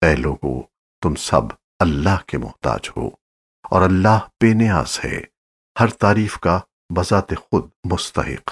اے لوگو، تم سب اللہ کے محتاج ہو اور اللہ بے نیاز ہے۔ ہر تعریف کا بذات خود مستحق۔